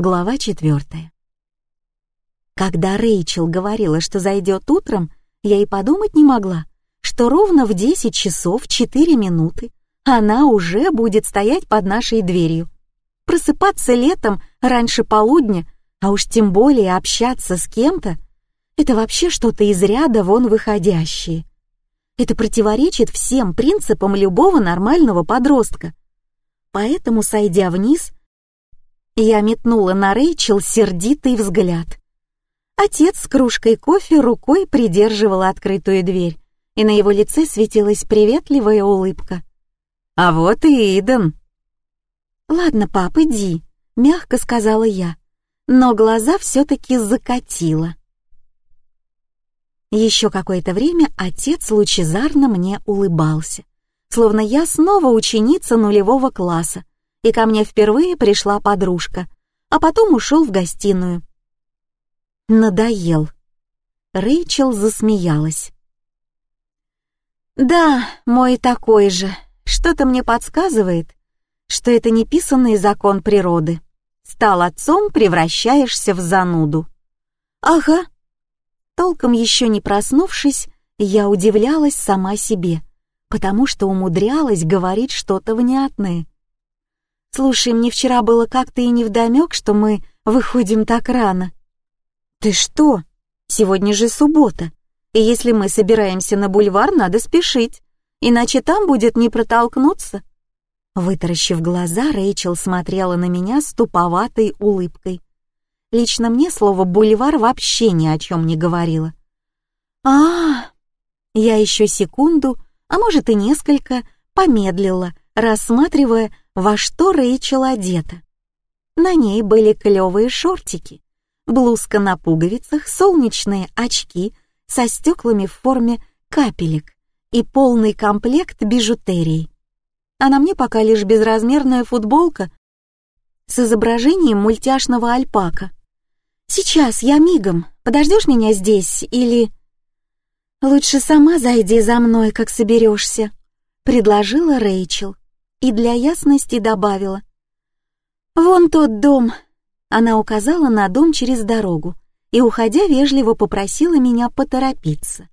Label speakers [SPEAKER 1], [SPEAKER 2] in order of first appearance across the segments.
[SPEAKER 1] Глава четвертая. Когда Рэйчел говорила, что зайдет утром, я и подумать не могла, что ровно в 10 часов 4 минуты она уже будет стоять под нашей дверью. Просыпаться летом раньше полудня, а уж тем более общаться с кем-то, это вообще что-то из ряда вон выходящее. Это противоречит всем принципам любого нормального подростка. Поэтому, сойдя вниз, я метнула на Рэйчел сердитый взгляд. Отец с кружкой кофе рукой придерживал открытую дверь, и на его лице светилась приветливая улыбка. «А вот и Иден!» «Ладно, пап, иди», — мягко сказала я, но глаза все-таки закатила. Еще какое-то время отец лучезарно мне улыбался, словно я снова ученица нулевого класса, и ко мне впервые пришла подружка, а потом ушел в гостиную. Надоел. Рэйчел засмеялась. «Да, мой такой же. Что-то мне подсказывает, что это неписанный закон природы. Стал отцом, превращаешься в зануду». «Ага». Толком еще не проснувшись, я удивлялась сама себе, потому что умудрялась говорить что-то внятное. Слушай, мне вчера было как-то и невдомек, что мы выходим так рано. Ты что? Сегодня же суббота. И если мы собираемся на бульвар, надо спешить, иначе там будет не протолкнуться. Вытаращив глаза, Рэйчел смотрела на меня с туповатой улыбкой. Лично мне слово «бульвар» вообще ни о чем не говорило. -а, -а Я еще секунду, а может и несколько, помедлила, рассматривая во что Рэйчел одета. На ней были клевые шортики, блузка на пуговицах, солнечные очки со стеклами в форме капелек и полный комплект бижутерии. А на мне пока лишь безразмерная футболка с изображением мультяшного альпака. «Сейчас, я мигом. Подождешь меня здесь или...» «Лучше сама зайди за мной, как соберешься», — предложила Рэйчел и для ясности добавила. «Вон тот дом!» Она указала на дом через дорогу и, уходя, вежливо попросила меня поторопиться.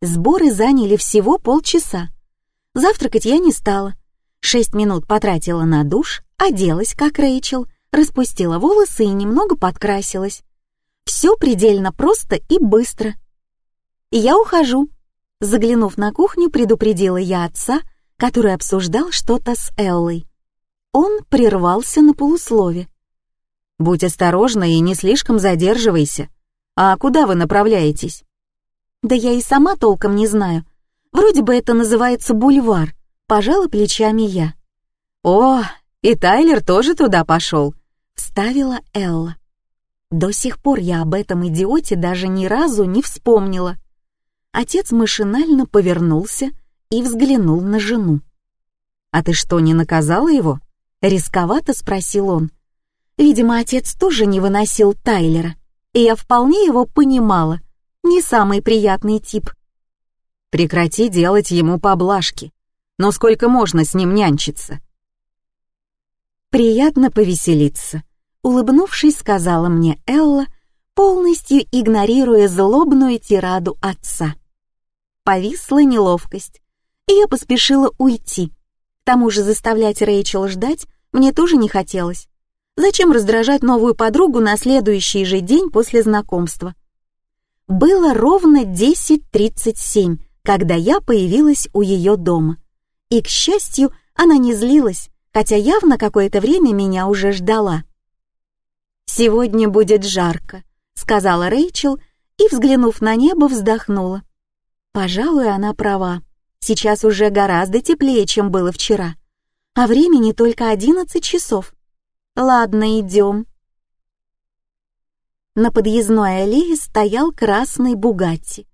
[SPEAKER 1] Сборы заняли всего полчаса. Завтракать я не стала. Шесть минут потратила на душ, оделась, как Рэйчел, распустила волосы и немного подкрасилась. Все предельно просто и быстро. «Я ухожу», — заглянув на кухню, предупредила я отца, который обсуждал что-то с Эллой. Он прервался на полуслове. «Будь осторожна и не слишком задерживайся. А куда вы направляетесь?» «Да я и сама толком не знаю. Вроде бы это называется бульвар», — пожала плечами я.
[SPEAKER 2] «О, и Тайлер тоже туда пошел», —
[SPEAKER 1] вставила Элла. До сих пор я об этом идиоте даже ни разу не вспомнила. Отец машинально повернулся и взглянул на жену.
[SPEAKER 2] «А ты что, не наказала его?» — рисковато спросил он.
[SPEAKER 1] Видимо, отец тоже не выносил Тайлера, и я вполне его понимала. Не самый приятный тип.
[SPEAKER 2] «Прекрати делать ему поблажки. Но сколько можно с ним нянчиться?»
[SPEAKER 1] «Приятно повеселиться», — улыбнувшись, сказала мне Элла, полностью игнорируя злобную тираду отца. Повисла неловкость, и я поспешила уйти. К тому же заставлять Рэйчел ждать мне тоже не хотелось. Зачем раздражать новую подругу на следующий же день после знакомства? Было ровно 10.37, когда я появилась у ее дома. И, к счастью, она не злилась, хотя явно какое-то время меня уже ждала. «Сегодня будет жарко», — сказала Рэйчел и, взглянув на небо, вздохнула. Пожалуй, она права. Сейчас уже гораздо теплее, чем было вчера. А времени только одиннадцать часов. Ладно, идем. На подъездной аллее стоял красный Бугатти.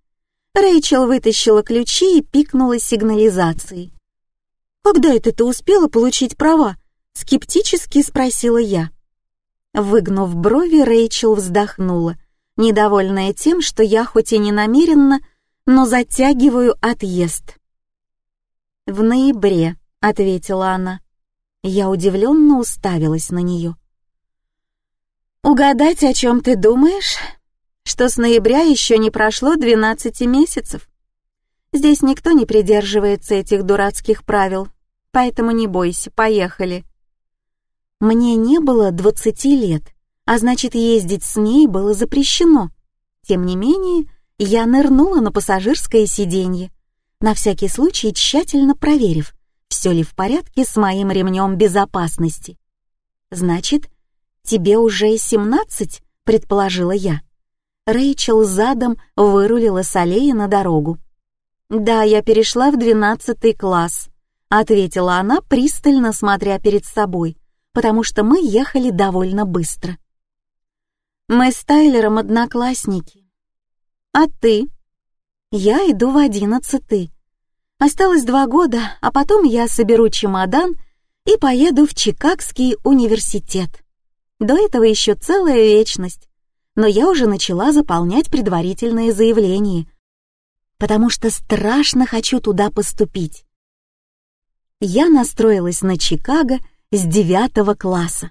[SPEAKER 1] Рэйчел вытащила ключи и пикнула сигнализацией. «Когда это ты успела получить права?» — скептически спросила я. Выгнув брови, Рэйчел вздохнула, недовольная тем, что я хоть и не намеренно, но затягиваю отъезд. «В ноябре», — ответила она. Я удивленно уставилась на нее. «Угадать, о чем ты думаешь? Что с ноября еще не прошло 12 месяцев. Здесь никто не придерживается этих дурацких правил, поэтому не бойся, поехали». Мне не было 20 лет, а значит, ездить с ней было запрещено. Тем не менее, я нырнула на пассажирское сиденье, на всякий случай тщательно проверив, все ли в порядке с моим ремнем безопасности. Значит, тебе уже семнадцать, предположила я. Рэйчел задом вырулила с аллеи на дорогу. «Да, я перешла в двенадцатый класс», — ответила она, пристально смотря перед собой, потому что мы ехали довольно быстро. «Мы с Тайлером одноклассники. А ты?» «Я иду в одиннадцатый. Осталось два года, а потом я соберу чемодан и поеду в Чикагский университет. До этого еще целая вечность, но я уже начала заполнять предварительные заявления, потому что страшно хочу туда поступить. Я настроилась на Чикаго с девятого класса.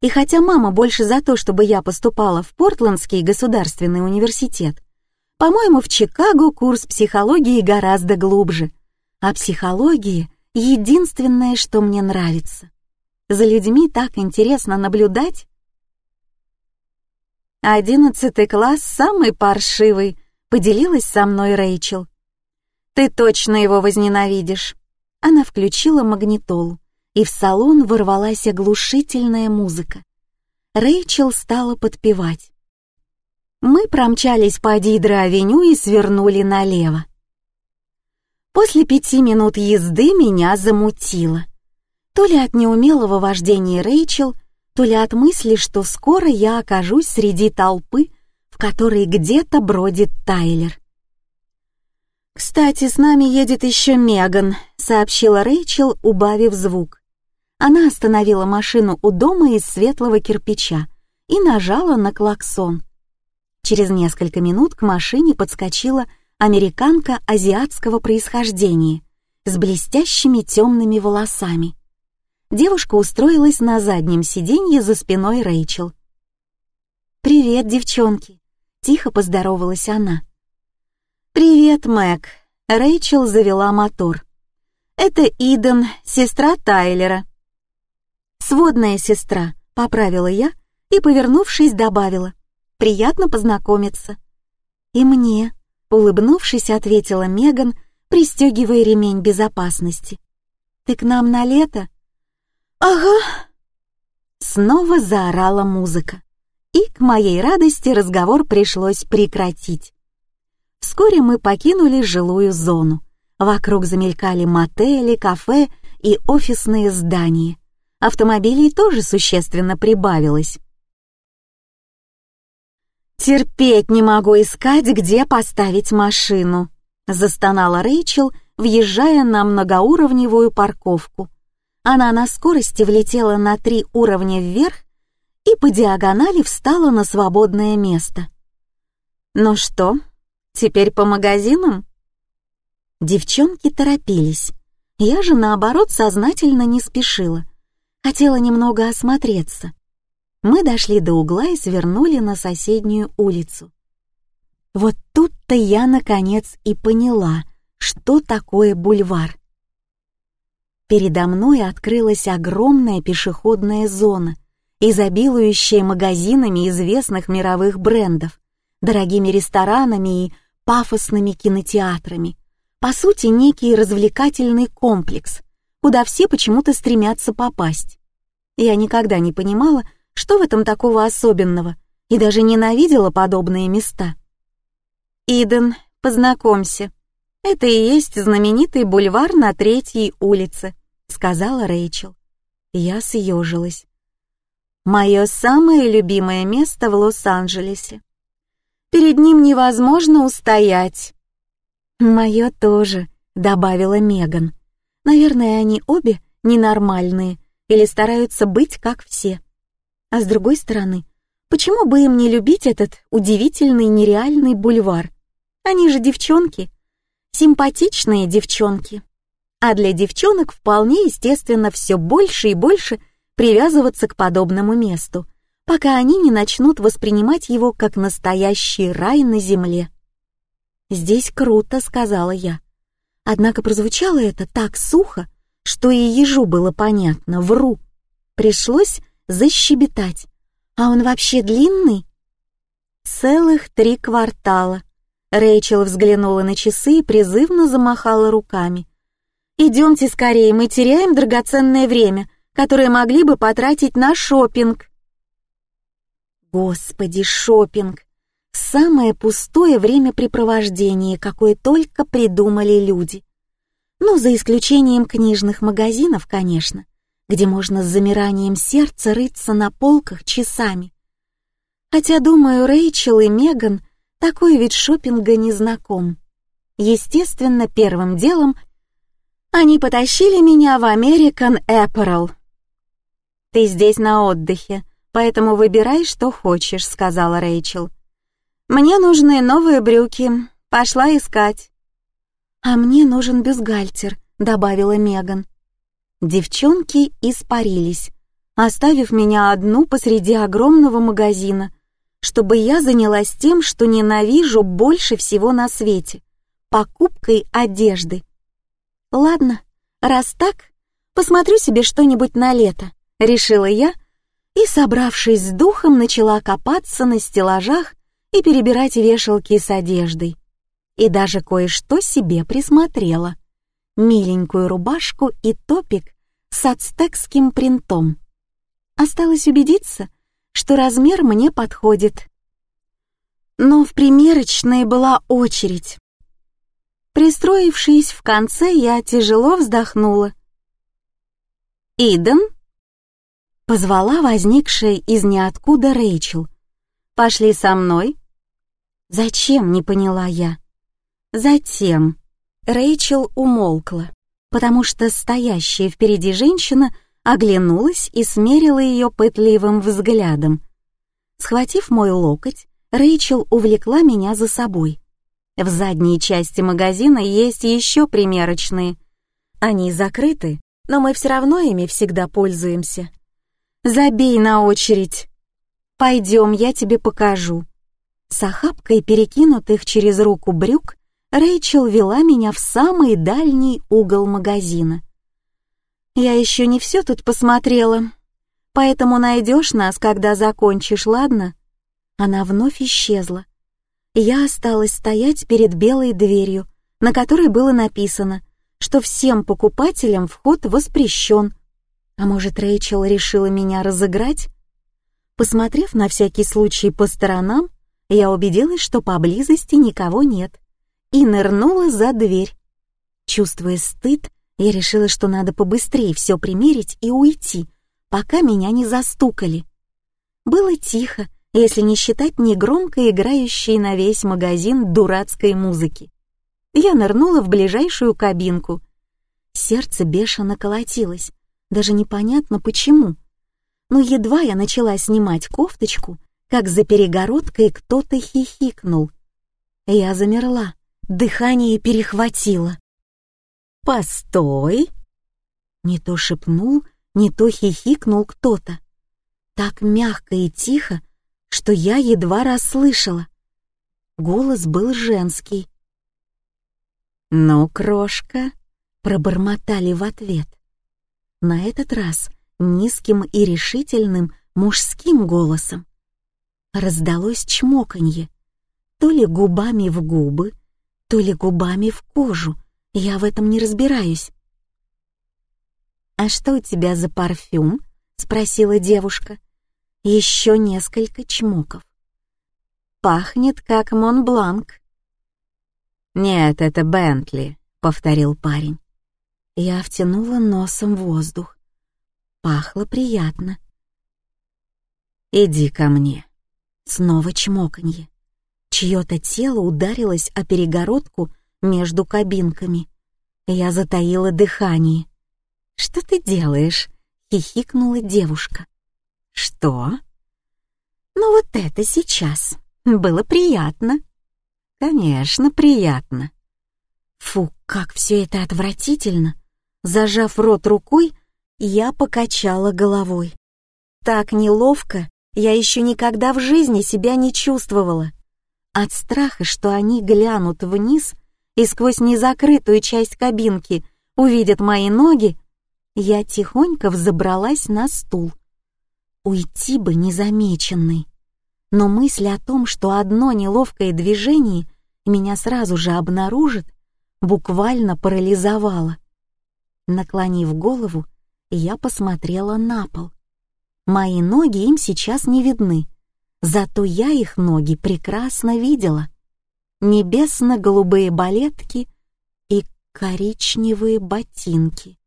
[SPEAKER 1] И хотя мама больше за то, чтобы я поступала в Портландский государственный университет, по-моему, в Чикаго курс психологии гораздо глубже — а психология — единственное, что мне нравится. За людьми так интересно наблюдать. «Одиннадцатый класс самый паршивый», — поделилась со мной Рэйчел. «Ты точно его возненавидишь». Она включила магнитолу, и в салон ворвалась оглушительная музыка. Рэйчел стала подпевать. Мы промчались по Дидро-авеню и свернули налево. После пяти минут езды меня замутило. То ли от неумелого вождения Рэйчел, то ли от мысли, что скоро я окажусь среди толпы, в которой где-то бродит Тайлер. «Кстати, с нами едет еще Меган», — сообщила Рэйчел, убавив звук. Она остановила машину у дома из светлого кирпича и нажала на клаксон. Через несколько минут к машине подскочила американка азиатского происхождения с блестящими темными волосами. Девушка устроилась на заднем сиденье за спиной Рэйчел. «Привет, девчонки!» — тихо поздоровалась она. «Привет, Мэг!» — Рэйчел завела мотор. «Это Иден, сестра Тайлера». «Сводная сестра», — поправила я и, повернувшись, добавила. «Приятно познакомиться». «И мне», Улыбнувшись, ответила Меган, пристегивая ремень безопасности. «Ты к нам на лето?» «Ага». Снова заорала музыка, и, к моей радости, разговор пришлось прекратить. Вскоре мы покинули жилую зону. Вокруг замелькали мотели, кафе и офисные здания. Автомобилей тоже существенно прибавилось. «Терпеть не могу искать, где поставить машину», — застонала Рэйчел, въезжая на многоуровневую парковку. Она на скорости влетела на три уровня вверх и по диагонали встала на свободное место. «Ну что, теперь по магазинам?» Девчонки торопились. Я же, наоборот, сознательно не спешила. Хотела немного осмотреться. Мы дошли до угла и свернули на соседнюю улицу. Вот тут-то я, наконец, и поняла, что такое бульвар. Передо мной открылась огромная пешеходная зона, изобилующая магазинами известных мировых брендов, дорогими ресторанами и пафосными кинотеатрами. По сути, некий развлекательный комплекс, куда все почему-то стремятся попасть. Я никогда не понимала, что в этом такого особенного? И даже ненавидела подобные места. «Иден, познакомься. Это и есть знаменитый бульвар на Третьей улице», — сказала Рэйчел. Я съежилась. «Мое самое любимое место в Лос-Анджелесе. Перед ним невозможно устоять». «Мое тоже», — добавила Меган. «Наверное, они обе ненормальные или стараются быть как все». А с другой стороны, почему бы им не любить этот удивительный нереальный бульвар? Они же девчонки, симпатичные девчонки. А для девчонок вполне естественно все больше и больше привязываться к подобному месту, пока они не начнут воспринимать его как настоящий рай на земле. «Здесь круто», — сказала я. Однако прозвучало это так сухо, что и ежу было понятно, вру. Пришлось защебетать. А он вообще длинный? Целых три квартала. Рэйчел взглянула на часы и призывно замахала руками. «Идемте скорее, мы теряем драгоценное время, которое могли бы потратить на шопинг. Господи, шопинг! Самое пустое времяпрепровождение, какое только придумали люди. Ну, за исключением книжных магазинов, конечно, где можно с замиранием сердца рыться на полках часами. Хотя, думаю, Рэйчел и Меган такой вид шопинга не знаком. Естественно, первым делом они потащили меня в American Apparel. «Ты здесь на отдыхе, поэтому выбирай, что хочешь», — сказала Рэйчел. «Мне нужны новые брюки. Пошла искать». «А мне нужен бюстгальтер», — добавила Меган. Девчонки испарились, оставив меня одну посреди огромного магазина, чтобы я занялась тем, что ненавижу больше всего на свете — покупкой одежды. «Ладно, раз так, посмотрю себе что-нибудь на лето», — решила я, и, собравшись с духом, начала копаться на стеллажах и перебирать вешалки с одеждой и даже кое-что себе присмотрела. Миленькую рубашку и топик с ацтекским принтом. Осталось убедиться, что размер мне подходит. Но в примерочной была очередь. Пристроившись в конце, я тяжело вздохнула. «Иден?» — позвала возникшая из ниоткуда Рэйчел. «Пошли со мной». «Зачем?» — не поняла я. Затем Рэйчел умолкла, потому что стоящая впереди женщина оглянулась и смерила ее пытливым взглядом. Схватив мой локоть, Рэйчел увлекла меня за собой. В задней части магазина есть еще примерочные. Они закрыты, но мы все равно ими всегда пользуемся. Забей на очередь. Пойдем, я тебе покажу. С охапкой перекинутых через руку брюк Рэйчел вела меня в самый дальний угол магазина. «Я еще не все тут посмотрела, поэтому найдешь нас, когда закончишь, ладно?» Она вновь исчезла. Я осталась стоять перед белой дверью, на которой было написано, что всем покупателям вход воспрещен. А может, Рэйчел решила меня разыграть? Посмотрев на всякий случай по сторонам, я убедилась, что поблизости никого нет и нырнула за дверь. Чувствуя стыд, я решила, что надо побыстрее все примерить и уйти, пока меня не застукали. Было тихо, если не считать негромко играющей на весь магазин дурацкой музыки. Я нырнула в ближайшую кабинку. Сердце бешено колотилось, даже непонятно почему. Но едва я начала снимать кофточку, как за перегородкой кто-то хихикнул. Я замерла дыхание перехватило. «Постой!» Не то шепнул, не то хихикнул кто-то. Так мягко и тихо, что я едва расслышала. Голос был женский. «Ну, крошка!» — пробормотали в ответ. На этот раз низким и решительным мужским голосом. Раздалось чмоканье, то ли губами в губы, то ли губами в кожу. Я в этом не разбираюсь. «А что у тебя за парфюм?» — спросила девушка. Еще несколько чмоков. «Пахнет, как Монбланк». «Нет, это Бентли», — повторил парень. Я втянула носом воздух. Пахло приятно. «Иди ко мне». Снова чмоканье. Чье-то тело ударилось о перегородку между кабинками. Я затаила дыхание. «Что ты делаешь?» — хихикнула девушка. «Что?» «Ну вот это сейчас. Было приятно». «Конечно, приятно». Фу, как все это отвратительно. Зажав рот рукой, я покачала головой. Так неловко Я еще никогда в жизни себя не чувствовала. От страха, что они глянут вниз и сквозь незакрытую часть кабинки увидят мои ноги, я тихонько взобралась на стул. Уйти бы незамеченной. Но мысль о том, что одно неловкое движение меня сразу же обнаружит, буквально парализовала. Наклонив голову, я посмотрела на пол. Мои ноги им сейчас не видны, зато я их ноги прекрасно видела. Небесно-голубые балетки и коричневые ботинки.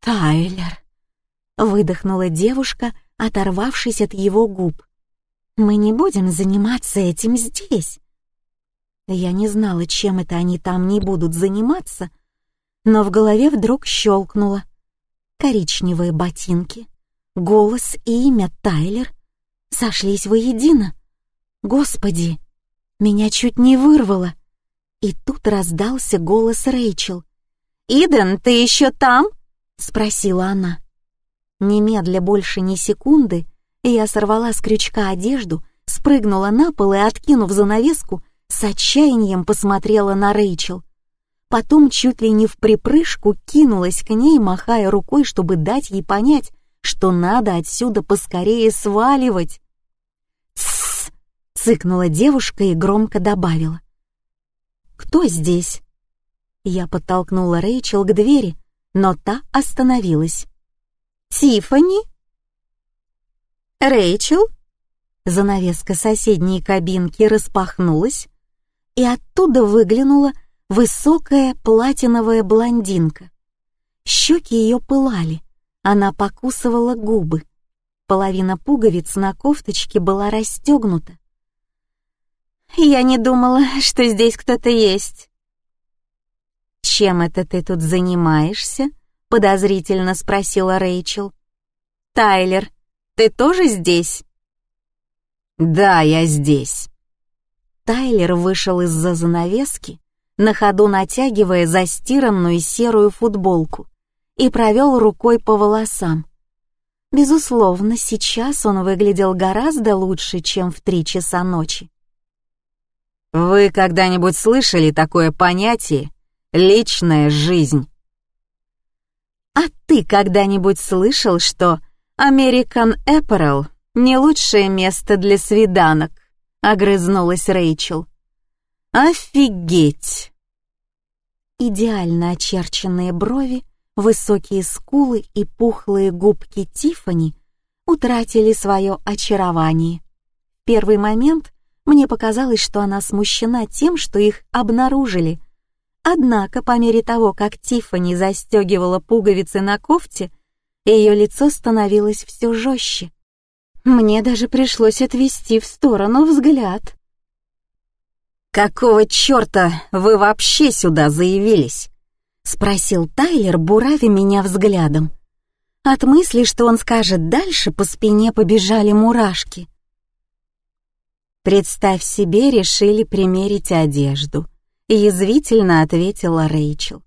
[SPEAKER 1] «Тайлер!» — выдохнула девушка, оторвавшись от его губ. «Мы не будем заниматься этим здесь». Я не знала, чем это они там не будут заниматься, но в голове вдруг щелкнуло. Коричневые ботинки, голос и имя Тайлер сошлись воедино. Господи, меня чуть не вырвало. И тут раздался голос Рэйчел. «Иден, ты еще там?» — спросила она. Немедля больше ни секунды, я сорвала с крючка одежду, спрыгнула на пол и, откинув занавеску, с отчаянием посмотрела на Рэйчел. Потом чуть ли не в припрыжку кинулась к ней, махая рукой, чтобы дать ей понять, что надо отсюда поскорее сваливать. Цыкнула девушка и громко добавила. «Кто здесь?» Я подтолкнула Рэйчел к двери, но та остановилась. «Тиффани?» «Рэйчел?» Занавеска соседней кабинки распахнулась, и оттуда выглянула высокая платиновая блондинка. Щеки ее пылали, она покусывала губы. Половина пуговиц на кофточке была расстегнута. «Я не думала, что здесь кто-то есть». «Чем это ты тут занимаешься?» — подозрительно спросила Рэйчел. «Тайлер, ты тоже здесь?» «Да, я здесь». Тайлер вышел из-за занавески на ходу натягивая застиранную серую футболку, и провел рукой по волосам. Безусловно, сейчас он выглядел гораздо лучше, чем в три часа ночи. «Вы когда-нибудь слышали такое понятие «личная жизнь»?» «А ты когда-нибудь слышал, что American Apparel — не лучшее место для свиданок?» — огрызнулась Рэйчел. «Офигеть!» идеально очерченные брови, высокие скулы и пухлые губки Тифани утратили свое очарование. В первый момент мне показалось, что она смущена тем, что их обнаружили. Однако, по мере того, как Тифани застегивала пуговицы на кофте, ее лицо становилось все жестче. Мне даже пришлось отвести в сторону взгляд. «Какого черта вы вообще сюда заявились?» — спросил Тайлер, буравя меня взглядом. От мысли, что он скажет дальше, по спине побежали мурашки. «Представь себе, решили примерить одежду», — язвительно ответила Рэйчел.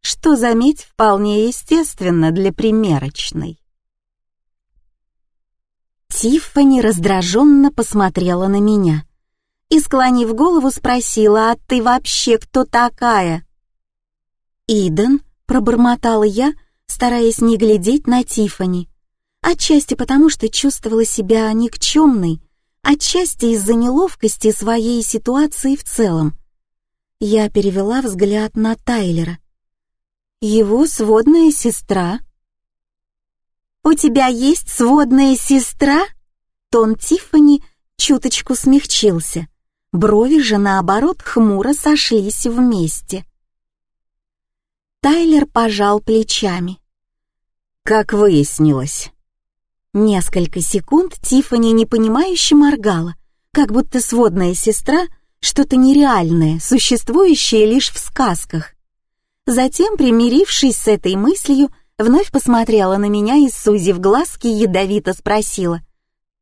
[SPEAKER 1] «Что, заметь, вполне естественно для примерочной». Тиффани раздраженно посмотрела на меня — и, склонив голову, спросила, «А ты вообще кто такая?» «Иден», — пробормотала я, стараясь не глядеть на Тифани. Отчасти потому, что чувствовала себя никчемной, отчасти из-за неловкости своей ситуации в целом. Я перевела взгляд на Тайлера. «Его сводная сестра». «У тебя есть сводная сестра?» Тон Тифани чуточку смягчился. Брови же, наоборот, хмуро сошлись вместе. Тайлер пожал плечами. Как выяснилось. Несколько секунд Тиффани непонимающе моргала, как будто сводная сестра — что-то нереальное, существующее лишь в сказках. Затем, примирившись с этой мыслью, вновь посмотрела на меня и, сузив глазки, ядовито спросила.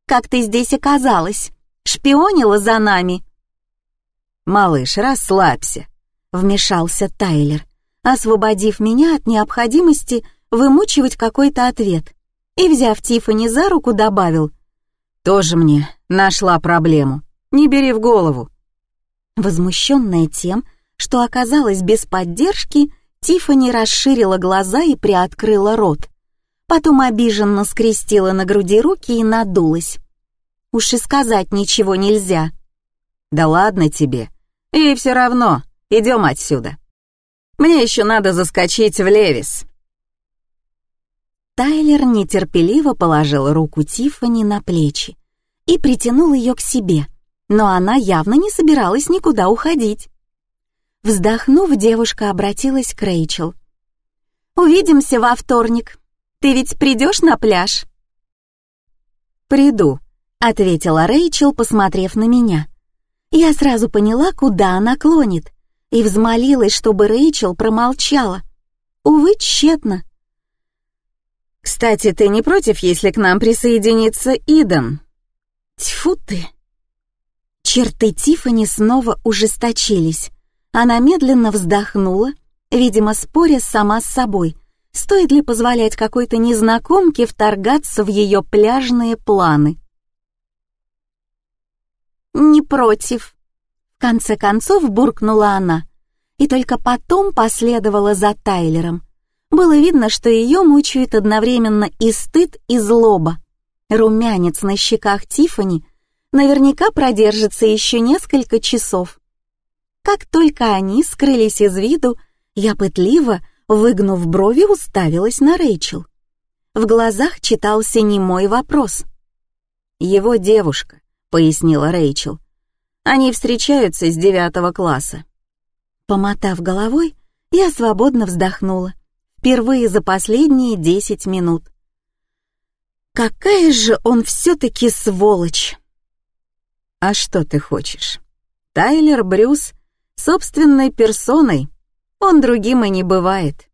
[SPEAKER 1] «Как ты здесь оказалась? Шпионила за нами?» «Малыш, расслабься», — вмешался Тайлер, освободив меня от необходимости вымучивать какой-то ответ, и, взяв Тиффани за руку, добавил,
[SPEAKER 2] Тоже мне нашла проблему. Не бери в голову.
[SPEAKER 1] Возмущенная тем, что оказалась без поддержки, Тифани расширила глаза и приоткрыла рот. Потом обиженно скрестила на груди руки и надулась. Уж и сказать ничего нельзя.
[SPEAKER 2] Да ладно тебе. И все равно, идем отсюда. Мне еще надо заскочить в Левис.
[SPEAKER 1] Тайлер нетерпеливо положил руку Тифани на плечи и притянул ее к себе, но она явно не собиралась никуда уходить. Вздохнув, девушка обратилась к Рэйчел. «Увидимся во вторник. Ты ведь придешь на пляж?»
[SPEAKER 2] «Приду», —
[SPEAKER 1] ответила Рэйчел, посмотрев на меня. Я сразу поняла, куда она клонит, и взмолилась, чтобы Рэйчел промолчала. Увы, тщетно.
[SPEAKER 2] «Кстати, ты не против, если к нам присоединится Иден?»
[SPEAKER 1] «Тьфу ты!» Черты Тифани снова ужесточились. Она медленно вздохнула, видимо, споря сама с собой, стоит ли позволять какой-то незнакомке вторгаться в ее пляжные планы. «Не против», — в конце концов буркнула она, и только потом последовала за Тайлером — было видно, что ее мучают одновременно и стыд, и злоба. Румянец на щеках Тифани наверняка продержится еще несколько часов. Как только они скрылись из виду, я пытливо, выгнув брови, уставилась на Рэйчел. В глазах читался немой вопрос.
[SPEAKER 2] «Его девушка», — пояснила Рэйчел. «Они встречаются с девятого класса».
[SPEAKER 1] Помотав головой, я свободно вздохнула впервые за последние десять минут. Какая же он все-таки сволочь!
[SPEAKER 2] А что ты хочешь? Тайлер Брюс собственной персоной, он другим и не бывает.